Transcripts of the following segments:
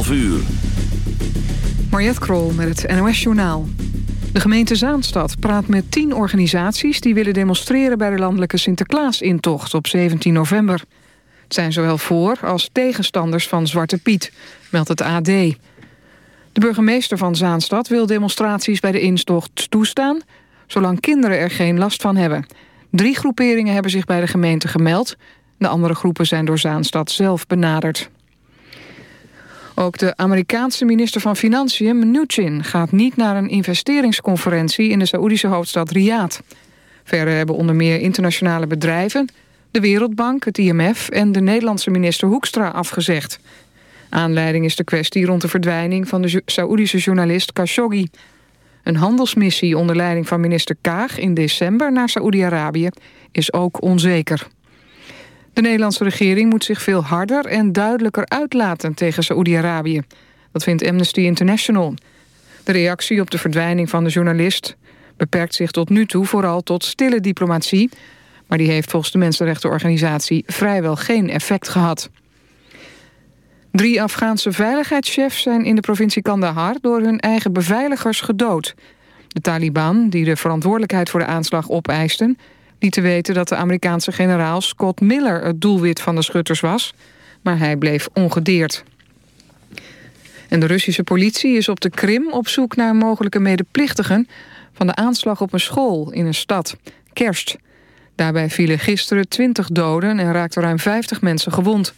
11 uur. Mariette Krol met het NOS Journaal. De gemeente Zaanstad praat met tien organisaties... die willen demonstreren bij de landelijke Sinterklaas-intocht op 17 november. Het zijn zowel voor- als tegenstanders van Zwarte Piet, meldt het AD. De burgemeester van Zaanstad wil demonstraties bij de intocht toestaan... zolang kinderen er geen last van hebben. Drie groeperingen hebben zich bij de gemeente gemeld... De andere groepen zijn door Zaanstad zelf benaderd. Ook de Amerikaanse minister van Financiën, Mnuchin... gaat niet naar een investeringsconferentie in de Saoedische hoofdstad Riyadh. Verder hebben onder meer internationale bedrijven... de Wereldbank, het IMF en de Nederlandse minister Hoekstra afgezegd. Aanleiding is de kwestie rond de verdwijning van de Saoedische journalist Khashoggi. Een handelsmissie onder leiding van minister Kaag in december naar Saoedi-Arabië is ook onzeker. De Nederlandse regering moet zich veel harder en duidelijker uitlaten tegen Saoedi-Arabië. Dat vindt Amnesty International. De reactie op de verdwijning van de journalist beperkt zich tot nu toe vooral tot stille diplomatie, maar die heeft volgens de mensenrechtenorganisatie vrijwel geen effect gehad. Drie Afghaanse veiligheidschefs zijn in de provincie Kandahar door hun eigen beveiligers gedood. De Taliban, die de verantwoordelijkheid voor de aanslag opeisten, liet te weten dat de Amerikaanse generaal Scott Miller het doelwit van de schutters was, maar hij bleef ongedeerd. En de Russische politie is op de Krim op zoek naar mogelijke medeplichtigen van de aanslag op een school in een stad, Kerst. Daarbij vielen gisteren 20 doden en raakten ruim 50 mensen gewond.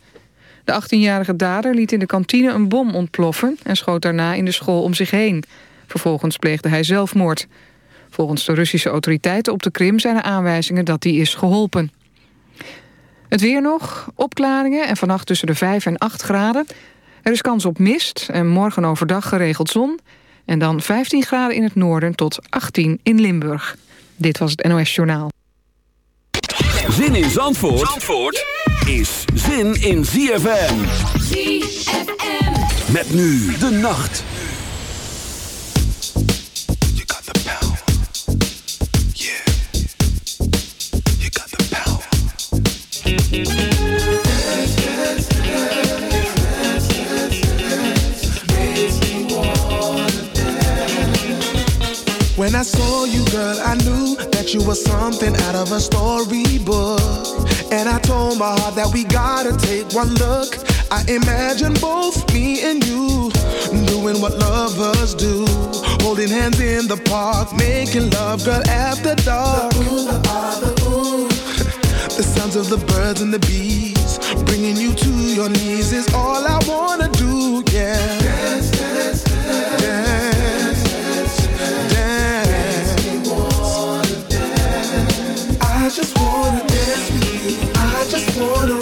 De 18-jarige dader liet in de kantine een bom ontploffen en schoot daarna in de school om zich heen. Vervolgens pleegde hij zelfmoord. Volgens de Russische autoriteiten op de Krim zijn er aanwijzingen dat die is geholpen. Het weer nog, opklaringen en vannacht tussen de 5 en 8 graden. Er is kans op mist en morgen overdag geregeld zon. En dan 15 graden in het noorden tot 18 in Limburg. Dit was het NOS Journaal. Zin in Zandvoort, Zandvoort is zin in ZFM. ZFM. Met nu de nacht. When I saw you, girl, I knew that you were something out of a storybook. And I told my heart that we gotta take one look. I imagine both me and you doing what lovers do, holding hands in the park, making love, girl, after dark. The ooh, the ah, the ooh. The sounds of the birds and the bees, bringing you to your knees is all I wanna do, yeah. Dance, dance, dance. dance. I just wanna dance with you. I just wanna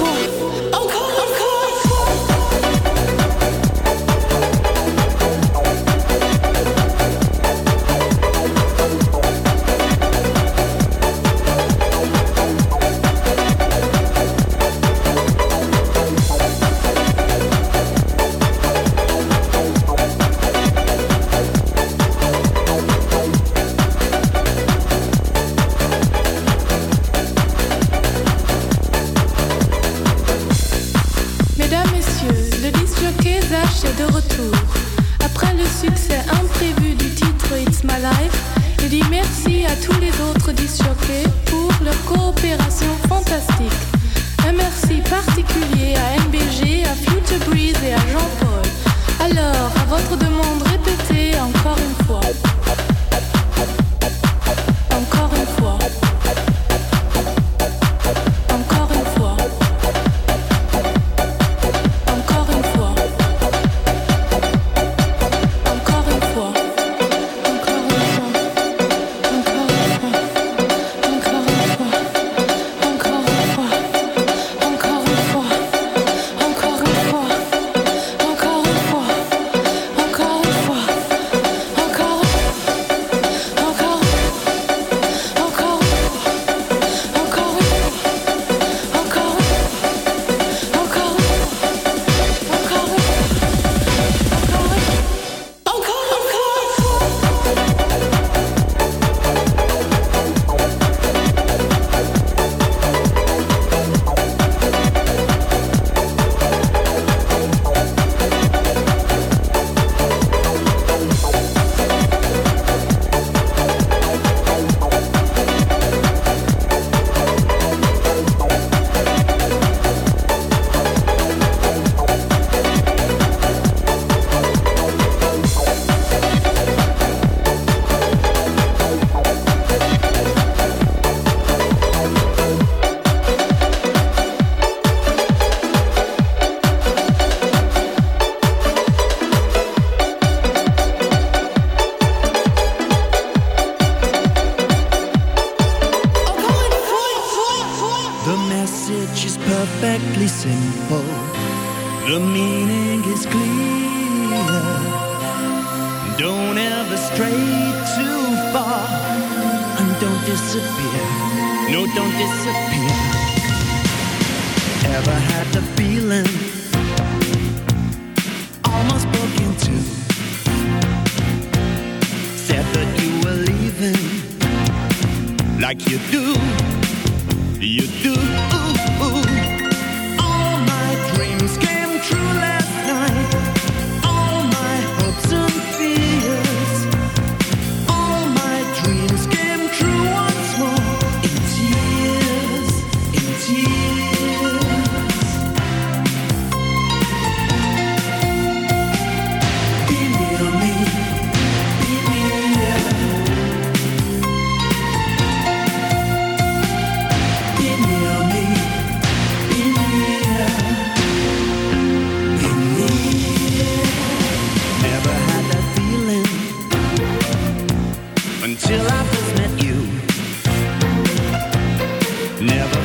Never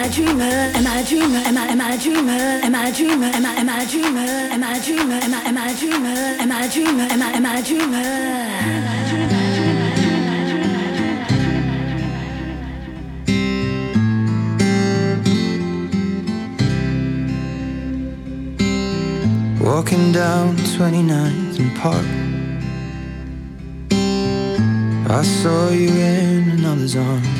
Am I a dreamer? Am I a dreamer? Am I am I a dreamer? Am I a dreamer? Am I am I a dreamer? Am I a dreamer? Am I am I a dreamer? Am I a dreamer? Am I am I a dreamer? Walking down 29th and Park I saw you in another's arms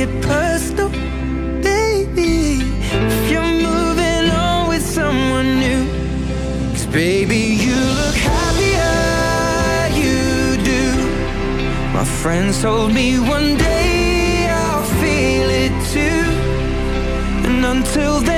It personal, baby. If you're moving on with someone new. 'Cause baby, you look happier, you do. My friends told me one day I'll feel it too. And until then,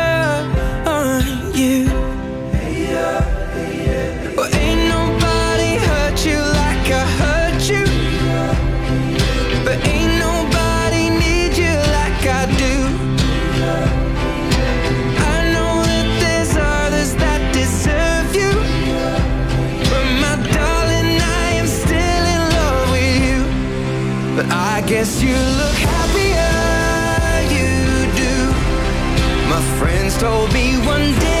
guess you look happier, you do. My friends told me one day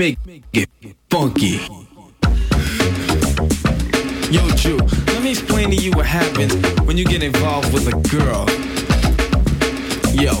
make it funky. Yo, Drew, let me explain to you what happens when you get involved with a girl. Yo,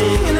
singing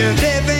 you're living